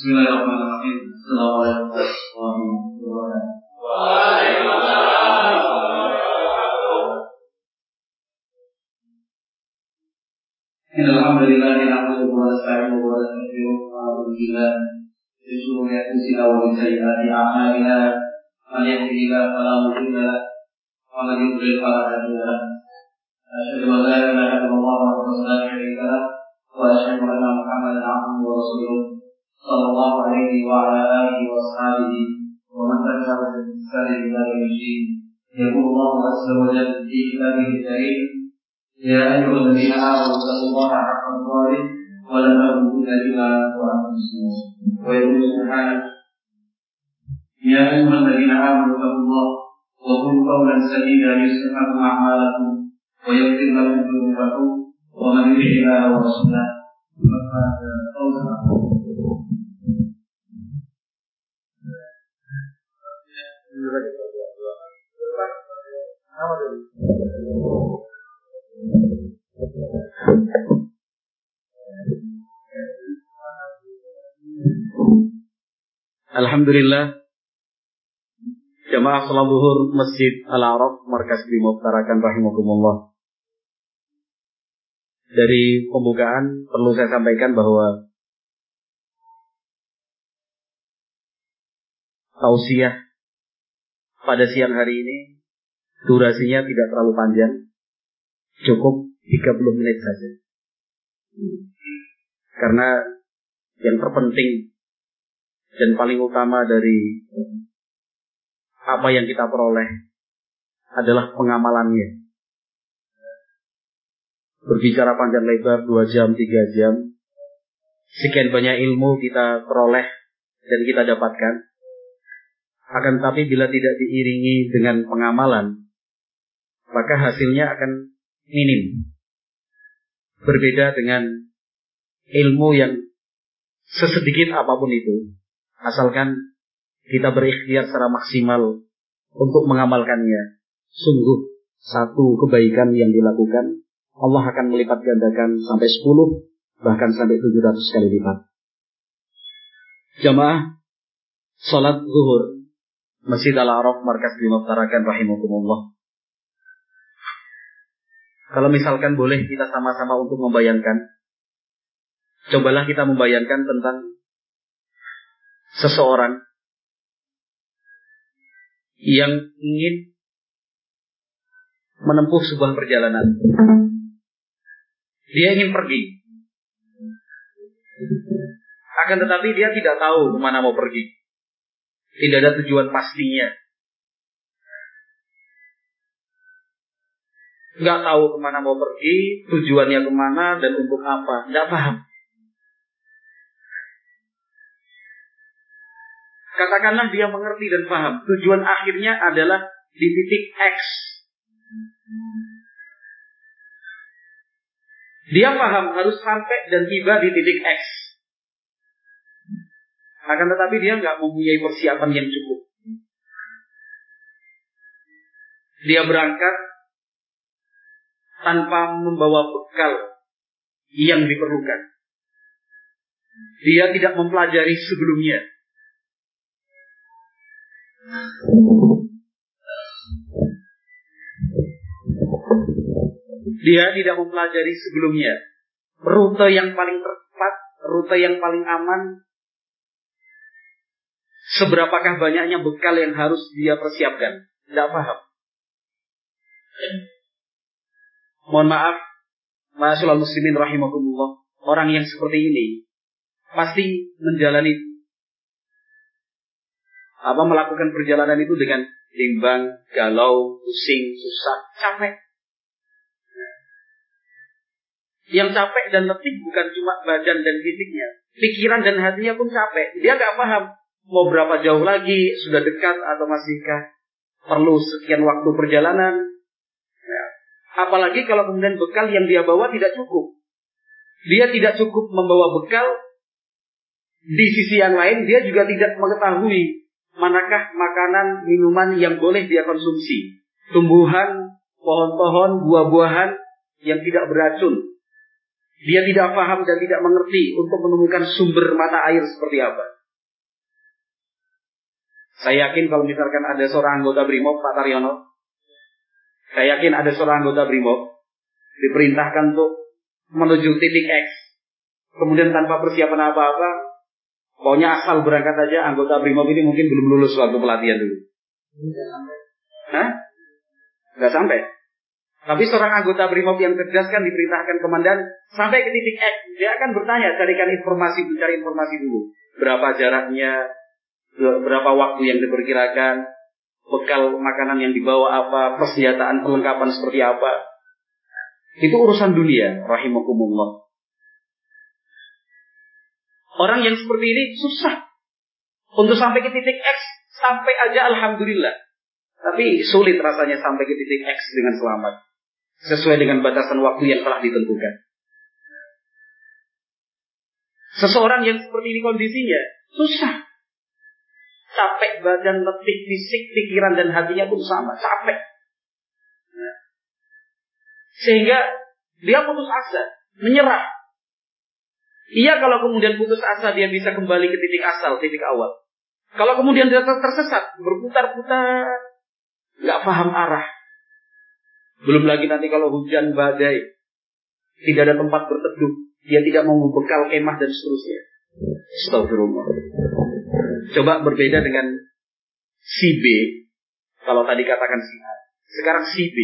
Bismillahirrahmanirrahim. Assalamualaikum warahmatullahi wabarakatuh. إن الحمد لله نحمده ونستعينه ونستغفره ونعوذ بالله من شرور أنفسنا ومن سيئات أعمالنا من يهده الله فلا مضل له ومن يضلل فلا هادي له أشهد أن لا إله إلا الله وحده لا شريك له وأشهد أن محمدا عبده ورسوله صلى الله عليه وعلى آله وأصحابه ومن تبعهم بإحسان إلى يوم الدين. يقول الله عز وجل في كتابه الكريم يا أيها الذين آمنوا اتقوا الله حق تقاته ولا تموتن إلا وأنتم مسلمون. ويقول سبحانه يا أيها الذين آمنوا اتقوا الله وقولوا قولا سديدا يصلح لكم أعمالكم ويغفر لكم ذنوبكم ومن يطع الله ورسوله فقد فاز فوزا Alhamdulillah Jamaah salat zuhur Masjid Al-Arab Markas Brimob Tarakan Rahimakumullah. Dari pembukaan perlu saya sampaikan bahwa Tausiah pada siang hari ini durasinya tidak terlalu panjang. Cukup 30 menit saja. Karena yang terpenting dan paling utama dari apa yang kita peroleh adalah pengamalannya. Berbicara panjang lebar dua jam, tiga jam, sekian banyak ilmu kita peroleh dan kita dapatkan. Akan tapi bila tidak diiringi dengan pengamalan, maka hasilnya akan minim. Berbeda dengan ilmu yang sesedikit apa pun itu, Asalkan kita berikhtiar secara maksimal untuk mengamalkannya. Sungguh satu kebaikan yang dilakukan Allah akan melipat gandakan sampai 10 bahkan sampai 700 kali lipat. Jamaah salat zuhur Masjid Al-Araf Markas Bimab Tarakan rahimakumullah. Kalau misalkan boleh kita sama-sama untuk membayangkan Cobalah kita membayangkan tentang seseorang yang ingin menempuh sebuah perjalanan. Dia ingin pergi. Akan tetapi dia tidak tahu ke mana mau pergi. Tidak ada tujuan pastinya. Nggak tahu ke mana mau pergi, tujuannya ke mana dan untuk apa. Nggak paham. Katakanlah dia mengerti dan paham. Tujuan akhirnya adalah di titik X. Dia paham harus sampai dan tiba di titik X. Akan tetapi dia nggak mempunyai persiapan yang cukup. Dia berangkat tanpa membawa bekal yang diperlukan. Dia tidak mempelajari sebelumnya. Dia tidak mempelajari sebelumnya rute yang paling tepat, rute yang paling aman, seberapakah banyaknya bekal yang harus dia persiapkan. Tidak paham. Mohon maaf, Masyaallah muslimin rahimakumullah. Orang yang seperti ini pasti menjalani apa melakukan perjalanan itu dengan bimbang, galau, pusing, susah, capek. Yang capek dan letih bukan cuma badan dan fisiknya, pikiran dan hatinya pun capek. Dia nggak paham mau berapa jauh lagi, sudah dekat atau masihkah perlu sekian waktu perjalanan. Ya. Apalagi kalau kemudian bekal yang dia bawa tidak cukup. Dia tidak cukup membawa bekal. Di sisi yang lain dia juga tidak mengetahui manakah makanan, minuman yang boleh dia konsumsi. Tumbuhan, pohon-pohon, buah-buahan yang tidak beracun. Dia tidak paham dan tidak mengerti untuk menemukan sumber mata air seperti apa. Saya yakin kalau misalkan ada seorang anggota BRIMOB, Pak Taryono, saya yakin ada seorang anggota BRIMOB diperintahkan untuk menuju titik X. Kemudian tanpa persiapan apa-apa, pokoknya asal berangkat aja anggota BRIMOB ini mungkin belum lulus waktu pelatihan dulu. Hah? Gak sampai. Tapi seorang anggota BRIMOB yang cerdas kan diperintahkan komandan sampai ke titik X. Dia akan bertanya, carikan informasi, mencari informasi dulu. Berapa jaraknya, berapa waktu yang diperkirakan, bekal makanan yang dibawa apa, persenjataan perlengkapan seperti apa. Itu urusan dunia, rahimakumullah. Orang yang seperti ini susah untuk sampai ke titik X, sampai aja alhamdulillah. Tapi sulit rasanya sampai ke titik X dengan selamat sesuai dengan batasan waktu yang telah ditentukan. Seseorang yang seperti ini kondisinya susah. Capek badan, letih fisik, pikiran dan hatinya pun sama, capek. Sehingga dia putus asa, menyerah. Iya kalau kemudian putus asa dia bisa kembali ke titik asal, titik awal. Kalau kemudian dia tersesat, berputar-putar, nggak paham arah, belum lagi nanti kalau hujan badai, tidak ada tempat berteduh, dia tidak mau membekal kemah dan seterusnya. Astagfirullah. Coba berbeda dengan si B. Kalau tadi katakan si A. Sekarang si B.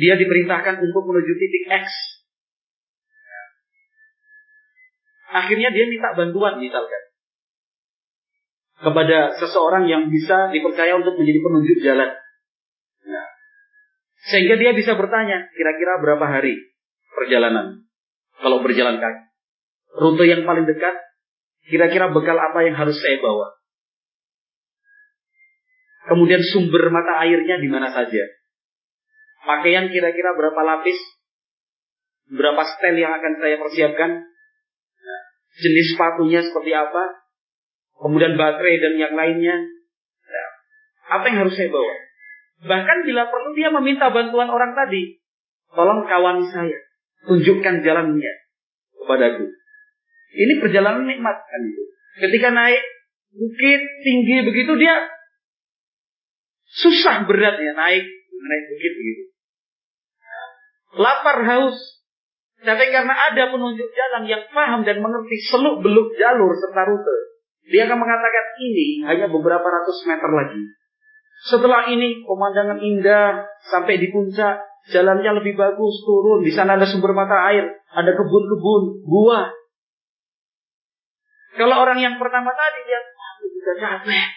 Dia diperintahkan untuk menuju titik X. Akhirnya dia minta bantuan misalkan. Kepada seseorang yang bisa dipercaya untuk menjadi penunjuk jalan. Sehingga dia bisa bertanya, kira-kira berapa hari perjalanan kalau berjalan kaki. Rute yang paling dekat, kira-kira bekal apa yang harus saya bawa. Kemudian sumber mata airnya di mana saja. Pakaian kira-kira berapa lapis, berapa setel yang akan saya persiapkan, jenis sepatunya seperti apa, kemudian baterai dan yang lainnya. Apa yang harus saya bawa? Bahkan bila perlu dia meminta bantuan orang tadi. Tolong kawan saya. Tunjukkan jalannya kepadaku. Ini perjalanan nikmat kan itu. Ketika naik bukit tinggi begitu dia susah berat ya naik naik bukit begitu. Lapar haus. Tapi karena ada penunjuk jalan yang paham dan mengerti seluk beluk jalur serta rute, dia akan mengatakan ini hanya beberapa ratus meter lagi. Setelah ini pemandangan indah sampai di puncak, jalannya lebih bagus, turun. Di sana ada sumber mata air, ada kebun-kebun, gua. Kalau orang yang pertama tadi lihat, aku juga capek.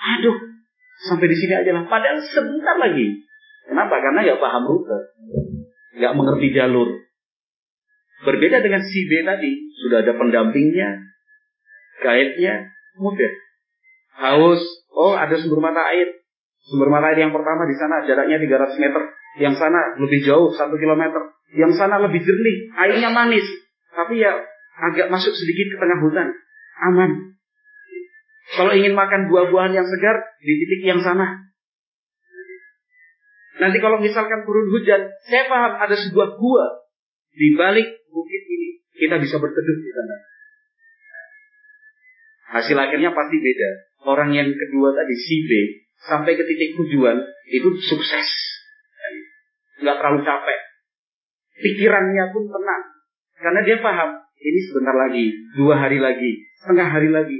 Aduh, sampai di sini aja lah. Padahal sebentar lagi. Kenapa? Karena nggak paham rute, nggak mengerti jalur. Berbeda dengan si B tadi, sudah ada pendampingnya, guide-nya, mudah haus, oh ada sumber mata air. Sumber mata air yang pertama di sana jaraknya 300 meter, yang sana lebih jauh 1 kilometer, yang sana lebih jernih, airnya manis, tapi ya agak masuk sedikit ke tengah hutan, aman. Kalau ingin makan buah-buahan yang segar di titik yang sana. Nanti kalau misalkan turun hujan, saya paham ada sebuah gua di balik bukit ini. Kita bisa berteduh di sana. Hasil akhirnya pasti beda. Orang yang kedua tadi, si B, sampai ke titik tujuan, itu sukses. Nggak terlalu capek. Pikirannya pun tenang. Karena dia paham, ini sebentar lagi, dua hari lagi, setengah hari lagi.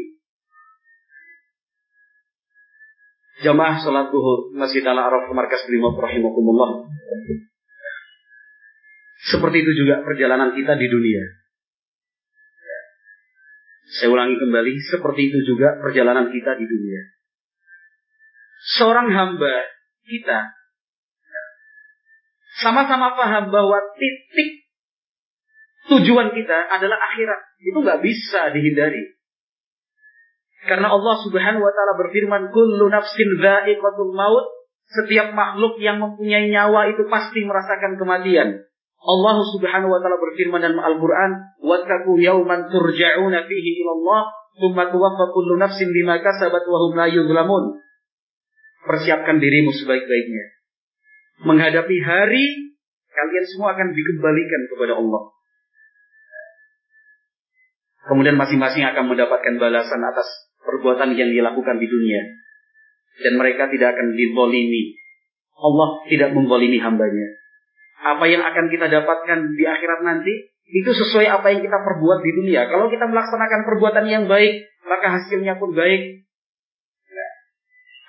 Jamaah sholat duhur Masjid Al-Araf Markas Brimob Rahimakumullah. Seperti itu juga perjalanan kita di dunia. Saya ulangi kembali, seperti itu juga perjalanan kita di dunia. Seorang hamba kita sama-sama paham bahwa titik tujuan kita adalah akhirat. Itu nggak bisa dihindari. Karena Allah Subhanahu wa taala berfirman, "Kullu nafsin dha'iqatul maut." Setiap makhluk yang mempunyai nyawa itu pasti merasakan kematian. Allah Subhanahu wa taala berfirman dalam Al-Qur'an, "Wattaqu yawman turja'una fihi ila Allah, tsumma tuwaffa kullu nafsin bima kasabat wa hum la yuzlamun." persiapkan dirimu sebaik-baiknya. Menghadapi hari kalian semua akan dikembalikan kepada Allah. Kemudian masing-masing akan mendapatkan balasan atas perbuatan yang dilakukan di dunia. Dan mereka tidak akan dibolimi. Allah tidak membolimi hambanya. Apa yang akan kita dapatkan di akhirat nanti, itu sesuai apa yang kita perbuat di dunia. Kalau kita melaksanakan perbuatan yang baik, maka hasilnya pun baik.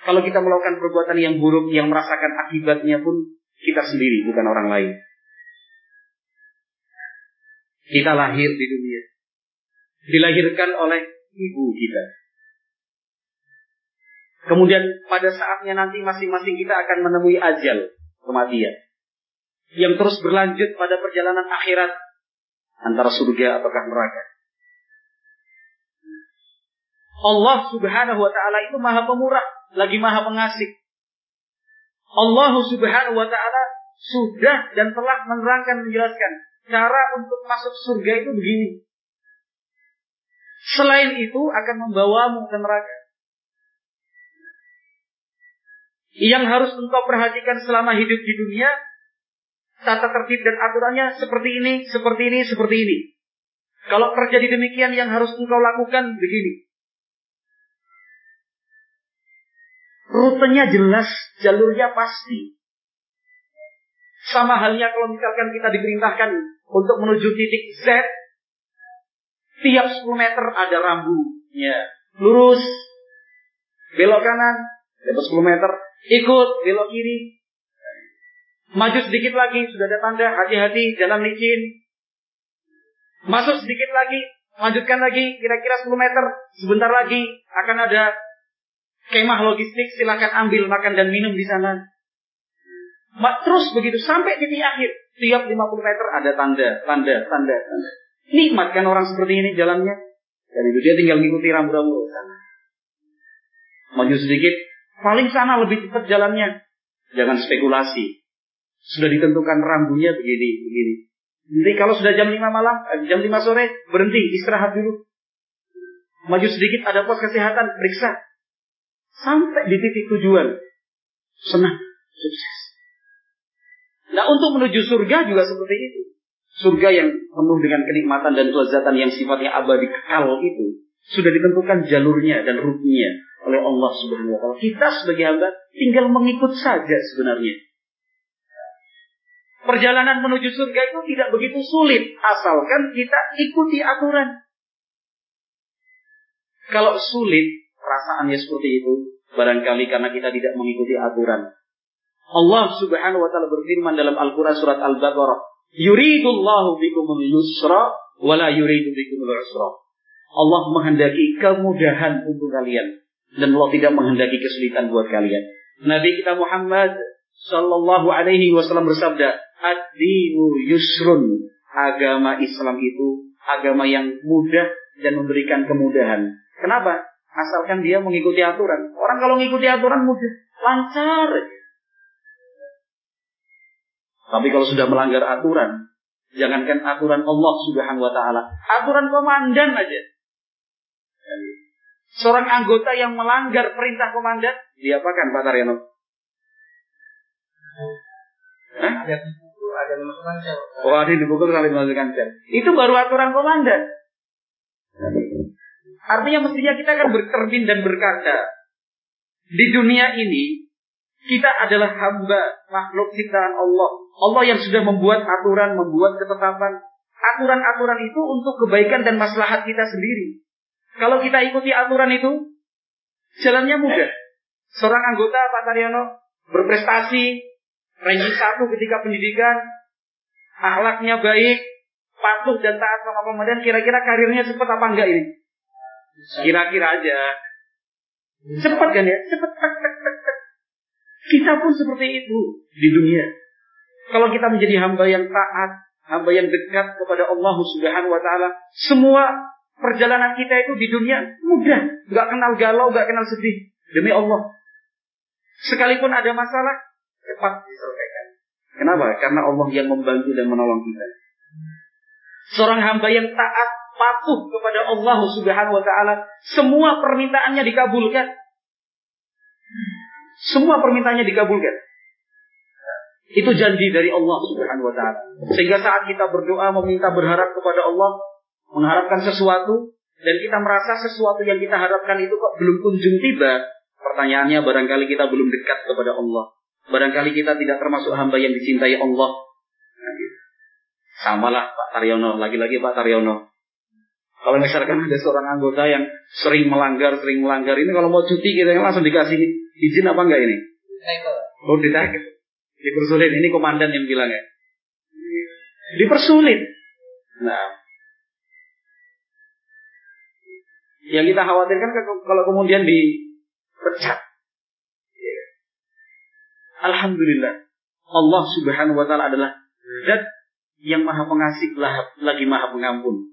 Kalau kita melakukan perbuatan yang buruk, yang merasakan akibatnya pun kita sendiri, bukan orang lain. Kita lahir di dunia. Dilahirkan oleh ibu kita. Kemudian pada saatnya nanti masing-masing kita akan menemui ajal, kematian. Yang terus berlanjut pada perjalanan akhirat antara surga ataukah neraka. Allah subhanahu wa ta'ala itu maha pemurah, lagi maha pengasih. Allah subhanahu wa ta'ala sudah dan telah menerangkan, menjelaskan. Cara untuk masuk surga itu begini. Selain itu akan membawamu ke neraka. Yang harus engkau perhatikan selama hidup di dunia, tata tertib dan aturannya seperti ini, seperti ini, seperti ini. Kalau terjadi demikian yang harus engkau lakukan begini. Rutenya jelas, jalurnya pasti. Sama halnya kalau misalkan kita diperintahkan untuk menuju titik Z, tiap 10 meter ada rambunya. Lurus, belok kanan, belok 10 meter, ikut, belok kiri. Maju sedikit lagi, sudah ada tanda, hati-hati, jalan licin. Masuk sedikit lagi, lanjutkan lagi, kira-kira 10 meter, sebentar lagi akan ada kemah logistik, silakan ambil makan dan minum di sana. Terus begitu sampai titik akhir. Tiap 50 meter ada tanda, tanda, tanda, tanda. Nikmat kan orang seperti ini jalannya. Dan itu dia tinggal mengikuti rambu-rambu sana. Maju sedikit, paling sana lebih cepat jalannya. Jangan spekulasi. Sudah ditentukan rambunya begini, begini. Nanti kalau sudah jam 5 malam, eh, jam 5 sore, berhenti, istirahat dulu. Maju sedikit, ada pos kesehatan, periksa. Sampai di titik tujuan. Senang, sukses. Nah untuk menuju surga juga seperti itu. Surga yang penuh dengan kenikmatan dan kelezatan yang sifatnya abadi kekal itu sudah ditentukan jalurnya dan rutenya oleh Allah Subhanahu wa taala. Kita sebagai hamba tinggal mengikut saja sebenarnya. Perjalanan menuju surga itu tidak begitu sulit asalkan kita ikuti aturan. Kalau sulit perasaannya seperti itu, barangkali karena kita tidak mengikuti aturan. Allah Subhanahu wa taala berfirman dalam Al-Qur'an surat Al-Baqarah, "Yuridullahu bikumul yusra wa la yuridu bikumul usra." Allah menghendaki kemudahan untuk kalian dan Allah tidak menghendaki kesulitan buat kalian. Nabi kita Muhammad sallallahu alaihi wasallam bersabda, "Ad-dinu yusrun." Agama Islam itu agama yang mudah dan memberikan kemudahan. Kenapa? Asalkan dia mengikuti aturan. Orang kalau mengikuti aturan mudah, lancar. Tapi kalau sudah melanggar aturan, jangankan aturan Allah Subhanahu wa taala, aturan komandan aja. Seorang anggota yang melanggar perintah komandan, diapakan Pak Taryono? Hah? Ada dimasukkan sel. Oh, ada dipukul kali dimasukkan sel. Itu baru aturan komandan. Artinya mestinya kita akan berterbin dan berkata, di dunia ini kita adalah hamba makhluk ciptaan Allah. Allah yang sudah membuat aturan, membuat ketetapan. Aturan-aturan itu untuk kebaikan dan maslahat kita sendiri. Kalau kita ikuti aturan itu, jalannya mudah. Seorang anggota Pak Taryono berprestasi, ranking satu ketika pendidikan, akhlaknya baik, patuh dan taat sama komandan, kira-kira karirnya cepat apa enggak ini? Kira-kira aja. Cepat kan ya? Cepat. Kita pun seperti itu di dunia. Kalau kita menjadi hamba yang taat, hamba yang dekat kepada Allah Subhanahu wa taala, semua perjalanan kita itu di dunia mudah, nggak kenal galau, nggak kenal sedih demi Allah. Sekalipun ada masalah, cepat diselesaikan. Kenapa? Karena Allah yang membantu dan menolong kita. Seorang hamba yang taat, patuh kepada Allah Subhanahu wa taala, semua permintaannya dikabulkan. Semua permintaannya dikabulkan. Itu janji dari Allah Subhanahu wa taala. Sehingga saat kita berdoa meminta berharap kepada Allah, mengharapkan sesuatu dan kita merasa sesuatu yang kita harapkan itu kok belum kunjung tiba, pertanyaannya barangkali kita belum dekat kepada Allah. Barangkali kita tidak termasuk hamba yang dicintai Allah. Nah, gitu. Samalah Pak Taryono, lagi-lagi Pak Taryono. Kalau misalkan ada seorang anggota yang sering melanggar, sering melanggar ini kalau mau cuti kita langsung dikasih izin apa enggak ini? Oh ditarik. Dipersulit. Ini komandan yang bilang ya. Dipersulit. Nah. Yang kita khawatirkan kan kalau kemudian dipecat. Alhamdulillah. Allah subhanahu wa ta'ala adalah zat yang maha pengasih lagi maha pengampun.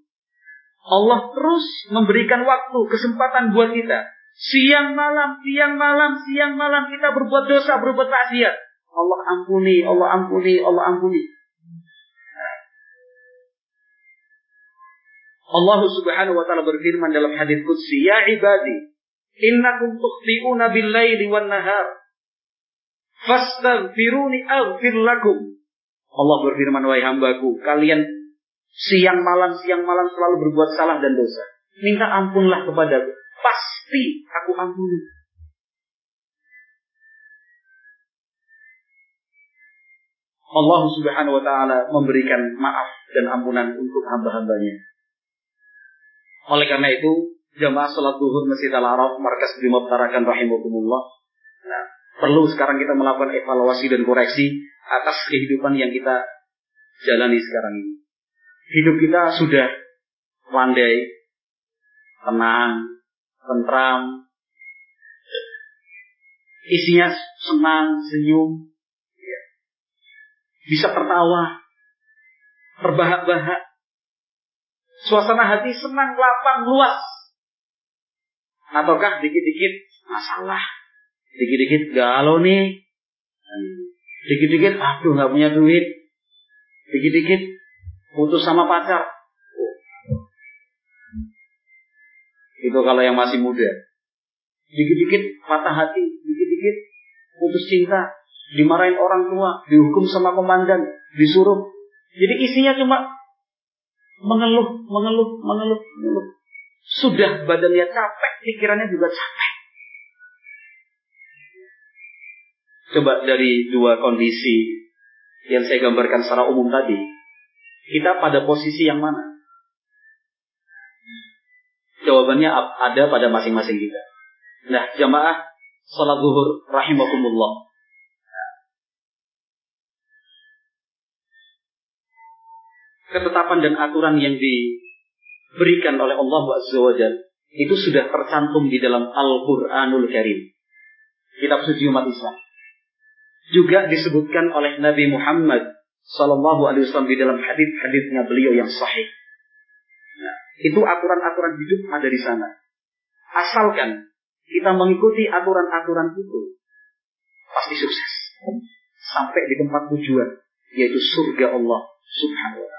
Allah terus memberikan waktu, kesempatan buat kita. Siang malam, siang malam, siang malam kita berbuat dosa, berbuat maksiat. Allah ampuni, Allah ampuni, Allah ampuni. Allah Subhanahu wa taala berfirman dalam hadis qudsi, "Ya ibadi, innakum tukhti'una bil-laili wan-nahar. Fastaghfiruni aghfir lakum." Allah berfirman, "Wahai hambaku, kalian siang malam siang malam selalu berbuat salah dan dosa. Minta ampunlah kepadaku. Pasti aku ampuni." Allah Subhanahu wa taala memberikan maaf dan ampunan untuk hamba-hambanya. Oleh karena itu, jamaah salat duhur Masjid Al-Araf markas Bimab Tarakan rahimakumullah. Nah, perlu sekarang kita melakukan evaluasi dan koreksi atas kehidupan yang kita jalani sekarang ini. Hidup kita sudah landai, tenang, tentram, isinya senang, senyum, bisa tertawa, terbahak-bahak. Suasana hati senang, lapang, luas. Ataukah dikit-dikit masalah, dikit-dikit galau nih, dikit-dikit aduh nggak punya duit, dikit-dikit putus sama pacar. Itu kalau yang masih muda. Dikit-dikit patah hati, dikit-dikit putus cinta, dimarahin orang tua, dihukum sama komandan, disuruh. Jadi isinya cuma mengeluh, mengeluh, mengeluh, mengeluh. Sudah badannya capek, pikirannya juga capek. Coba dari dua kondisi yang saya gambarkan secara umum tadi, kita pada posisi yang mana? Jawabannya ada pada masing-masing kita. Nah, jamaah salat zuhur rahimakumullah. Ketetapan dan aturan yang diberikan oleh Allah Azza itu sudah tercantum di dalam Al-Quranul Karim. Kitab suci umat Islam. Juga disebutkan oleh Nabi Muhammad Sallallahu Alaihi Wasallam di dalam hadis-hadisnya beliau yang sahih. Nah, itu aturan-aturan hidup ada di sana. Asalkan kita mengikuti aturan-aturan itu, pasti sukses. Sampai di tempat tujuan, yaitu surga Allah Subhanahu wa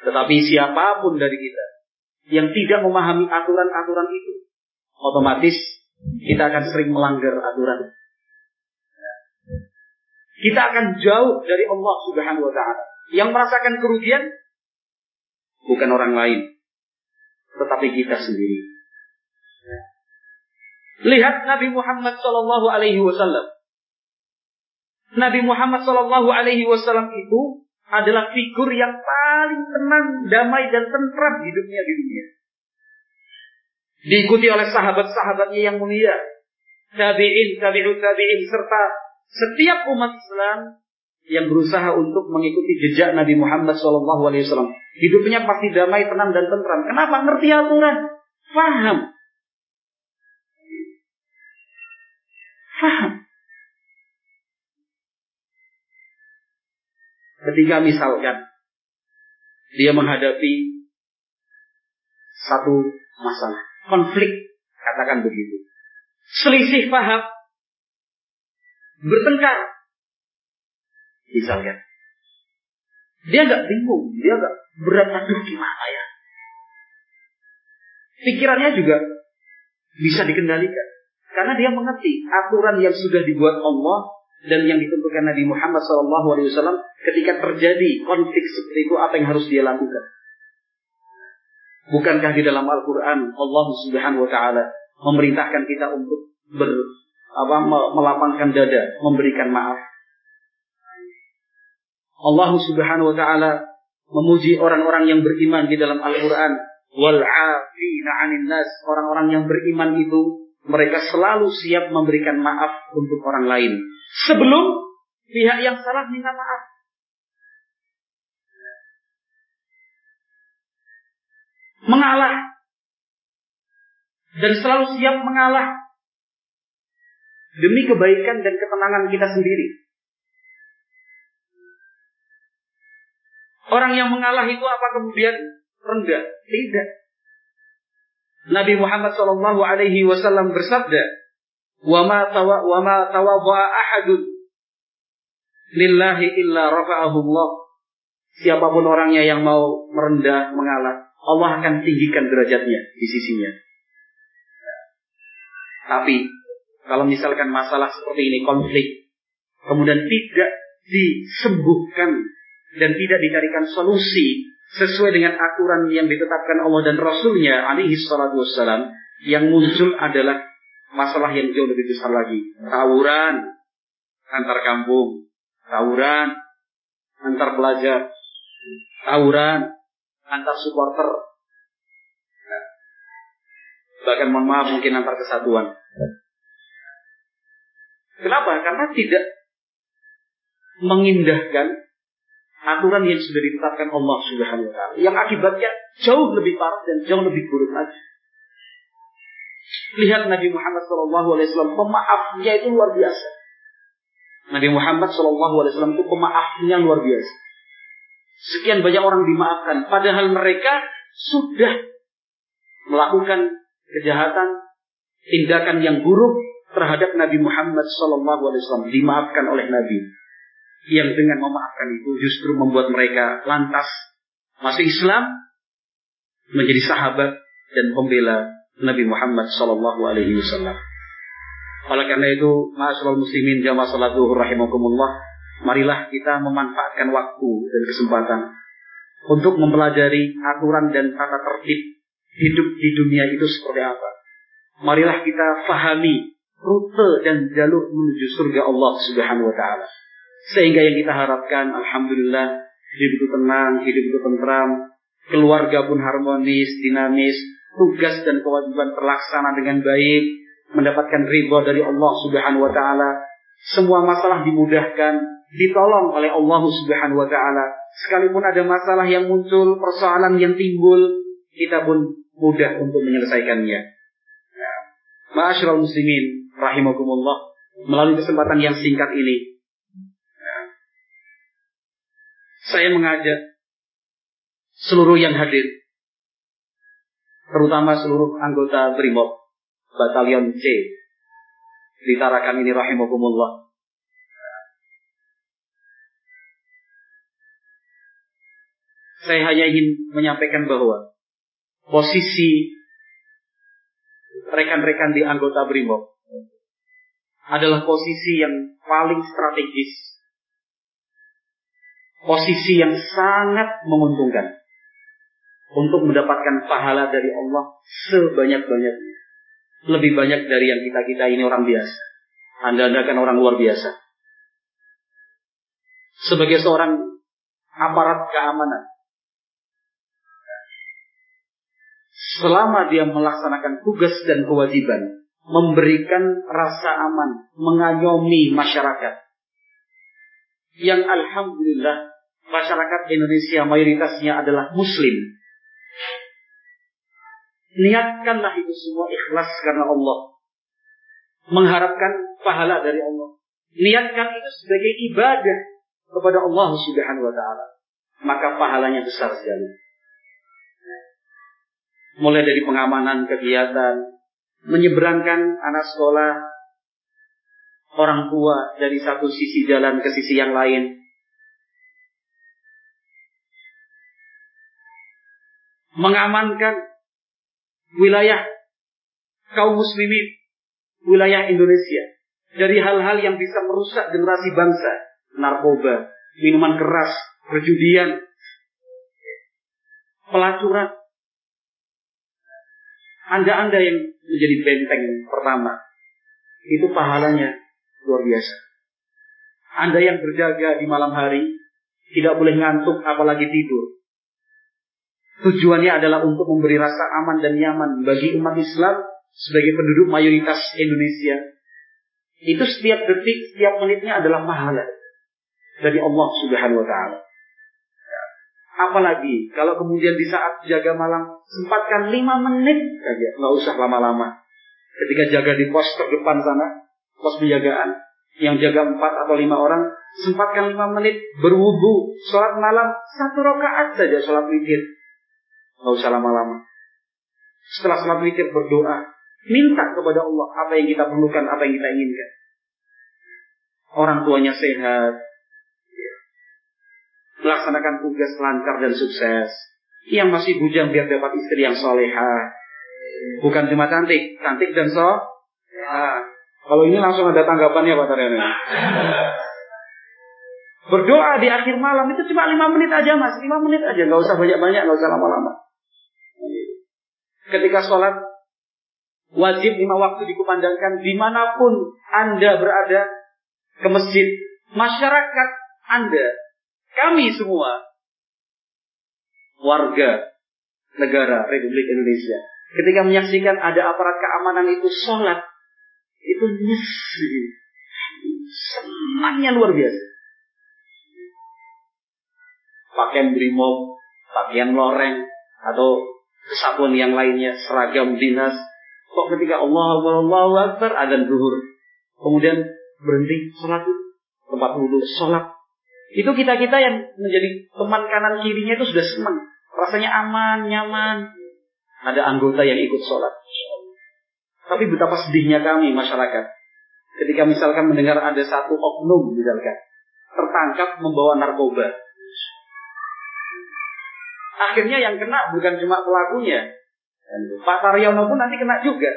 tetapi siapa pun dari kita yang tidak memahami aturan-aturan itu, otomatis kita akan sering melanggar aturan. Kita akan jauh dari Allah Subhanahu wa taala. Yang merasakan kerugian bukan orang lain, tetapi kita sendiri. Lihat Nabi Muhammad Shallallahu Alaihi Wasallam. Nabi Muhammad Shallallahu Alaihi Wasallam itu adalah figur yang paling tenang, damai dan tentram hidupnya di dunia. Diikuti oleh sahabat-sahabatnya yang mulia, tabi'in, tabi'ut tabi'in serta setiap umat Islam yang berusaha untuk mengikuti jejak Nabi Muhammad SAW. Hidupnya pasti damai, tenang dan tentram. Kenapa? Ngerti aturan, faham. Faham. Ketika misalkan dia menghadapi satu masalah, konflik, katakan begitu. Selisih paham, bertengkar. Misalkan. Dia nggak bingung, dia nggak berat aduh gimana ya. Pikirannya juga bisa dikendalikan. Karena dia mengerti aturan yang sudah dibuat Allah dan yang ditentukan Nabi Muhammad SAW ketika terjadi konflik seperti itu apa yang harus dia lakukan. Bukankah di dalam Al-Quran Allah Subhanahu Wa Taala memerintahkan kita untuk ber, apa, melapangkan dada, memberikan maaf. Allah Subhanahu Wa Taala memuji orang-orang yang beriman di dalam Al-Quran. Nas. Orang-orang yang beriman itu mereka selalu siap memberikan maaf untuk orang lain. Sebelum pihak yang salah minta maaf. Mengalah. Dan selalu siap mengalah. Demi kebaikan dan ketenangan kita sendiri. Orang yang mengalah itu apa kemudian rendah? Tidak. Nabi Muhammad Shallallahu Alaihi Wasallam bersabda, "Wama tawa wama tawadha ahadun lillahi illa rafa'ahu Allah." Siapa pun orangnya yang mau merendah, mengalah, Allah akan tinggikan derajatnya di sisinya. Tapi kalau misalkan masalah seperti ini konflik, kemudian tidak disembuhkan dan tidak dicarikan solusi sesuai dengan aturan yang ditetapkan Allah dan Rasulnya alaihi salatu wassalam yang muncul adalah masalah yang jauh lebih besar lagi. Tawuran antar kampung tawuran antar pelajar tawuran antar supporter. Bahkan mohon maaf mungkin antar kesatuan. Kenapa? Karena tidak mengindahkan aturan yang sudah ditetapkan Allah Subhanahu wa taala yang akibatnya jauh lebih parah dan jauh lebih buruk lagi. Lihat Nabi Muhammad SAW pemaafnya itu luar biasa. Nabi Muhammad SAW itu pemaafnya luar biasa. Sekian banyak orang dimaafkan, padahal mereka sudah melakukan kejahatan, tindakan yang buruk terhadap Nabi Muhammad SAW dimaafkan oleh Nabi yang dengan memaafkan itu justru membuat mereka lantas masuk Islam menjadi sahabat dan pembela Nabi Muhammad Sallallahu Alaihi Wasallam. Oleh karena itu, Ma'asyiral muslimin jamaah salat rahimakumullah, marilah kita memanfaatkan waktu dan kesempatan untuk mempelajari aturan dan tata tertib hidup di dunia itu seperti apa. Marilah kita fahami rute dan jalur menuju surga Allah Subhanahu wa taala. Sehingga yang kita harapkan, Alhamdulillah, hidup itu tenang, hidup itu tentram, keluarga pun harmonis, dinamis, tugas dan kewajiban terlaksana dengan baik, mendapatkan ridho dari Allah Subhanahu wa taala. Semua masalah dimudahkan, ditolong oleh Allah Subhanahu wa taala. Sekalipun ada masalah yang muncul, persoalan yang timbul, kita pun mudah untuk menyelesaikannya. Ya. Ma'asyiral muslimin rahimakumullah. Melalui kesempatan yang singkat ini, saya mengajak seluruh yang hadir, terutama seluruh anggota Brimob, Batalion C, di Tarakan ini rahimahumullah. Saya hanya ingin menyampaikan bahwa posisi rekan-rekan di anggota Brimob adalah posisi yang paling strategis posisi yang sangat menguntungkan untuk mendapatkan pahala dari Allah sebanyak-banyaknya. Lebih banyak dari yang kita-kita ini orang biasa. Anda-anda kan orang luar biasa. Sebagai seorang aparat keamanan. Selama dia melaksanakan tugas dan kewajiban. Memberikan rasa aman. Mengayomi masyarakat. Yang Alhamdulillah masyarakat Indonesia mayoritasnya adalah Muslim. Niatkanlah itu semua ikhlas karena Allah. Mengharapkan pahala dari Allah. Niatkan itu sebagai ibadah kepada Allah Subhanahu wa taala. Maka pahalanya besar sekali. Mulai dari pengamanan kegiatan, menyeberangkan anak sekolah, orang tua dari satu sisi jalan ke sisi yang lain, mengamankan wilayah kaum muslimin wilayah Indonesia dari hal-hal yang bisa merusak generasi bangsa, narkoba, minuman keras, perjudian, pelacuran. Anda-anda yang menjadi benteng pertama, itu pahalanya luar biasa. Anda yang berjaga di malam hari, tidak boleh ngantuk apalagi tidur. Tujuannya adalah untuk memberi rasa aman dan nyaman bagi umat Islam sebagai penduduk mayoritas Indonesia. Itu setiap detik, setiap menitnya adalah pahala dari Allah Subhanahu wa taala. Apalagi kalau kemudian di saat jaga malam sempatkan lima menit saja, nggak usah lama-lama. Ketika jaga di pos terdepan sana, pos penjagaan, yang jaga empat atau lima orang, sempatkan lima menit berwudu, sholat malam satu rakaat saja sholat witir, nggak usah lama-lama. Setelah sholat witir berdoa, minta kepada Allah apa yang kita perlukan, apa yang kita inginkan. Orang tuanya sehat, melaksanakan tugas lancar dan sukses. Yang masih bujang biar dapat istri yang soleha. Bukan cuma cantik, cantik dan so. Nah, kalau ini langsung ada tanggapannya Pak Taryono. Berdoa di akhir malam itu cuma lima menit aja mas, lima menit aja, nggak usah banyak-banyak, nggak usah lama-lama. Ketika sholat wajib lima waktu dikumandangkan di mana pun anda berada ke masjid, masyarakat anda kami semua warga negara Republik Indonesia ketika menyaksikan ada aparat keamanan itu sholat itu nyes senangnya luar biasa. Pakaian brimob pakaian loreng atau kesatuan yang lainnya seragam dinas kok ketika Allah Allah Allah Akbar adzan zuhur kemudian berhenti sholat tempat wudhu sholat itu kita-kita yang menjadi teman kanan kirinya itu sudah senang. Rasanya aman, nyaman. Ada anggota yang ikut sholat. Tapi betapa sedihnya kami masyarakat. Ketika misalkan mendengar ada satu oknum misalkan. Tertangkap membawa narkoba. Akhirnya yang kena bukan cuma pelakunya. Pak Taryono pun nanti kena juga.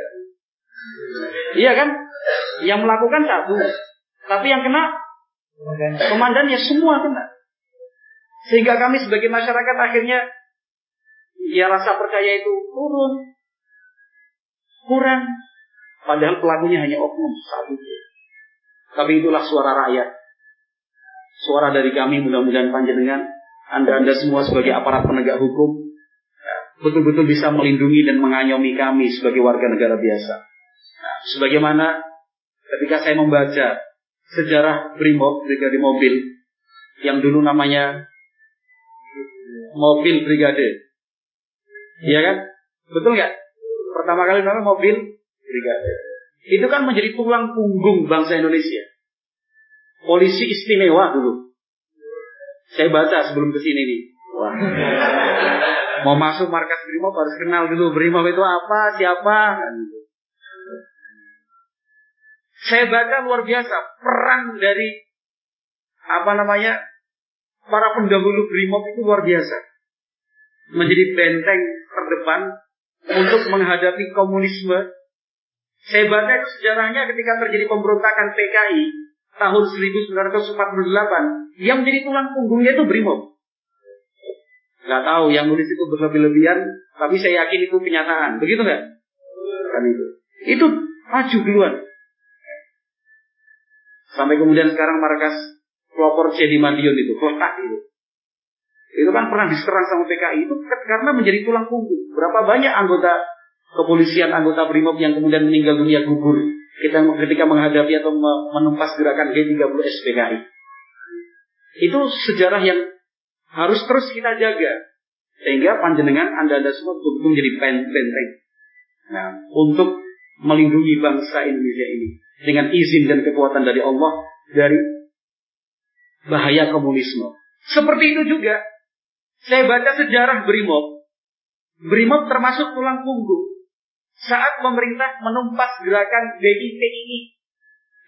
Iya kan? Yang melakukan satu. Tapi yang kena Komandannya semua kena. Sehingga kami sebagai masyarakat akhirnya ya rasa percaya itu turun. Kurang. Padahal pelakunya hanya oknum satu. Tapi itulah suara rakyat. Suara dari kami mudah-mudahan panjenengan anda-anda semua sebagai aparat penegak hukum betul-betul bisa melindungi dan mengayomi kami sebagai warga negara biasa. Nah, sebagaimana ketika saya membaca sejarah Brimob, Brigade Mobil, yang dulu namanya Mobil Brigade. Iya kan? Betul nggak? Pertama kali namanya Mobil Brigade. Itu kan menjadi tulang punggung bangsa Indonesia. Polisi istimewa dulu. Saya baca sebelum ke sini nih. Wah. Mau masuk markas Brimob harus kenal dulu Brimob itu apa, siapa. Saya baca luar biasa peran dari apa namanya para pendahulu Brimob itu luar biasa. Menjadi benteng terdepan untuk menghadapi komunisme. Saya baca itu sejarahnya ketika terjadi pemberontakan PKI tahun 1948 yang menjadi tulang punggungnya itu Brimob. Gak tahu yang nulis itu berlebih-lebihan, tapi saya yakin itu kenyataan. Begitu nggak? Kan itu. Itu maju duluan. Sampai kemudian sekarang markas pelopor C di Madiun itu, kota itu. Itu kan pernah diserang sama PKI itu karena menjadi tulang punggung. Berapa banyak anggota kepolisian, anggota BRIMOB yang kemudian meninggal dunia gugur kita ketika menghadapi atau menumpas gerakan G30 SPKI. Itu sejarah yang harus terus kita jaga. Sehingga panjenengan Anda-Anda semua betul menjadi benteng. Nah, untuk melindungi bangsa Indonesia ini dengan izin dan kekuatan dari Allah dari bahaya komunisme. Seperti itu juga saya baca sejarah Brimob. Brimob termasuk tulang punggung saat pemerintah menumpas gerakan BIP ini.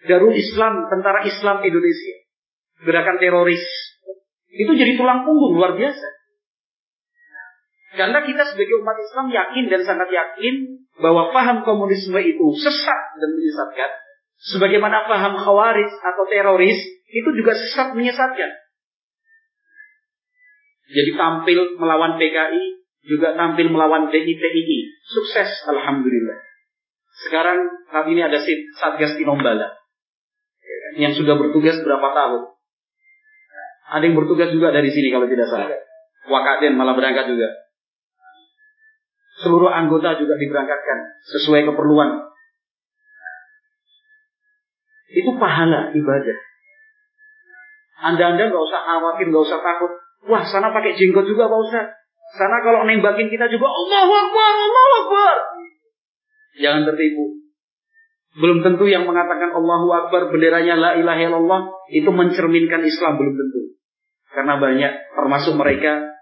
Darul Islam, Tentara Islam Indonesia. Gerakan teroris. Itu jadi tulang punggung luar biasa. Karena kita sebagai umat Islam yakin dan sangat yakin bahwa paham komunisme itu sesat dan menyesatkan. Sebagaimana paham khawarij atau teroris itu juga sesat menyesatkan. Jadi tampil melawan PKI, juga tampil melawan DITII. Sukses, Alhamdulillah. Sekarang kali ini ada Satgas Tinombala. Yang sudah bertugas berapa tahun. Ada yang bertugas juga dari sini kalau tidak salah. Wakaden malah berangkat juga. Seluruh anggota juga diberangkatkan sesuai keperluan. Itu pahala ibadah. Anda-anda nggak usah khawatir, nggak usah takut. Wah, sana pakai jenggot juga Pak Ustaz. Sana kalau nembakin kita juga Allahu Akbar, Allahu Akbar. Jangan tertipu. Belum tentu yang mengatakan Allahu Akbar benderanya la ilaha illallah itu mencerminkan Islam belum tentu. Karena banyak termasuk mereka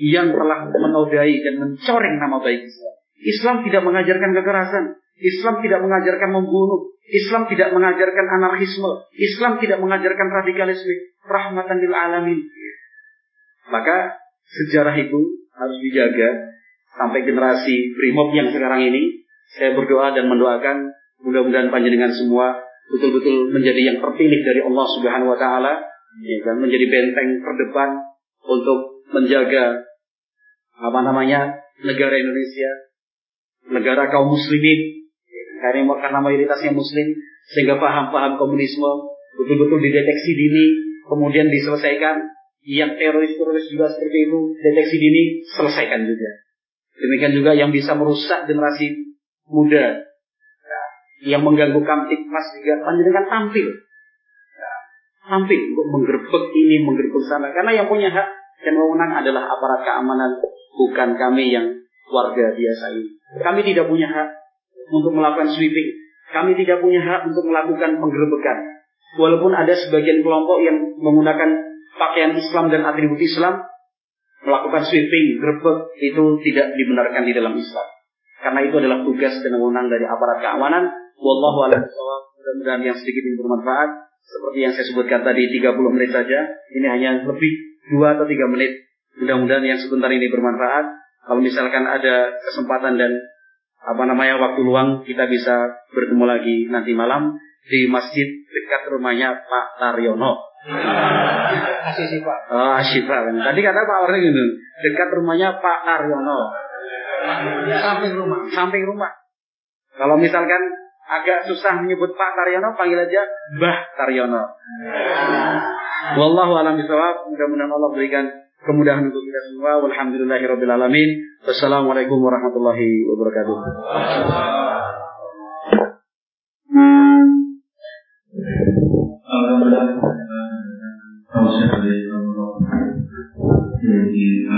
yang telah menodai dan mencoreng nama baik Islam. Islam tidak mengajarkan kekerasan. Islam tidak mengajarkan membunuh. Islam tidak mengajarkan anarkisme. Islam tidak mengajarkan radikalisme. Rahmatan lil alamin. Maka sejarah itu harus dijaga sampai generasi brimob yang sekarang ini. Saya berdoa dan mendoakan mudah-mudahan panjenengan semua betul-betul menjadi yang terpilih dari Allah Subhanahu wa taala ya, dan menjadi benteng terdepan untuk menjaga apa namanya negara Indonesia, negara kaum muslimin, karena karena mayoritasnya muslim, sehingga paham-paham komunisme betul-betul dideteksi dini, kemudian diselesaikan. Yang teroris-teroris juga seperti itu, deteksi dini, selesaikan juga. Demikian juga yang bisa merusak generasi muda, yang mengganggu kamtip mas juga panjenengan tampil. Tampil untuk menggerbek ini, menggerbek sana. Karena yang punya hak dan wewenang adalah aparat keamanan, bukan kami yang warga biasa ini. Kami tidak punya hak untuk melakukan sweeping. Kami tidak punya hak untuk melakukan penggerbekan. Walaupun ada sebagian kelompok yang menggunakan pakaian Islam dan atribut Islam, melakukan sweeping, gerbek, itu tidak dibenarkan di dalam Islam. Karena itu adalah tugas dan wewenang dari aparat keamanan. Wallahu a'lam Mudah-mudahan yang sedikit ini bermanfaat. Seperti yang saya sebutkan tadi 30 menit saja. Ini hanya lebih dua atau tiga menit. Mudah-mudahan yang sebentar ini bermanfaat. Kalau misalkan ada kesempatan dan apa namanya waktu luang kita bisa bertemu lagi nanti malam di masjid dekat rumahnya Pak Taryono. Asyifa. Oh, Asyifa. Tadi kata Pak Orang itu dekat rumahnya Pak Taryono. Samping rumah. Samping rumah. Kalau misalkan agak susah menyebut Pak Taryono, panggil aja Mbah Taryono. Wallahu a'lam bishawab. Mudah-mudahan Allah berikan kemudahan untuk kita semua. Walhamdulillahirabbil alamin. Wassalamualaikum warahmatullahi wabarakatuh. 现在的一个状态，电梯。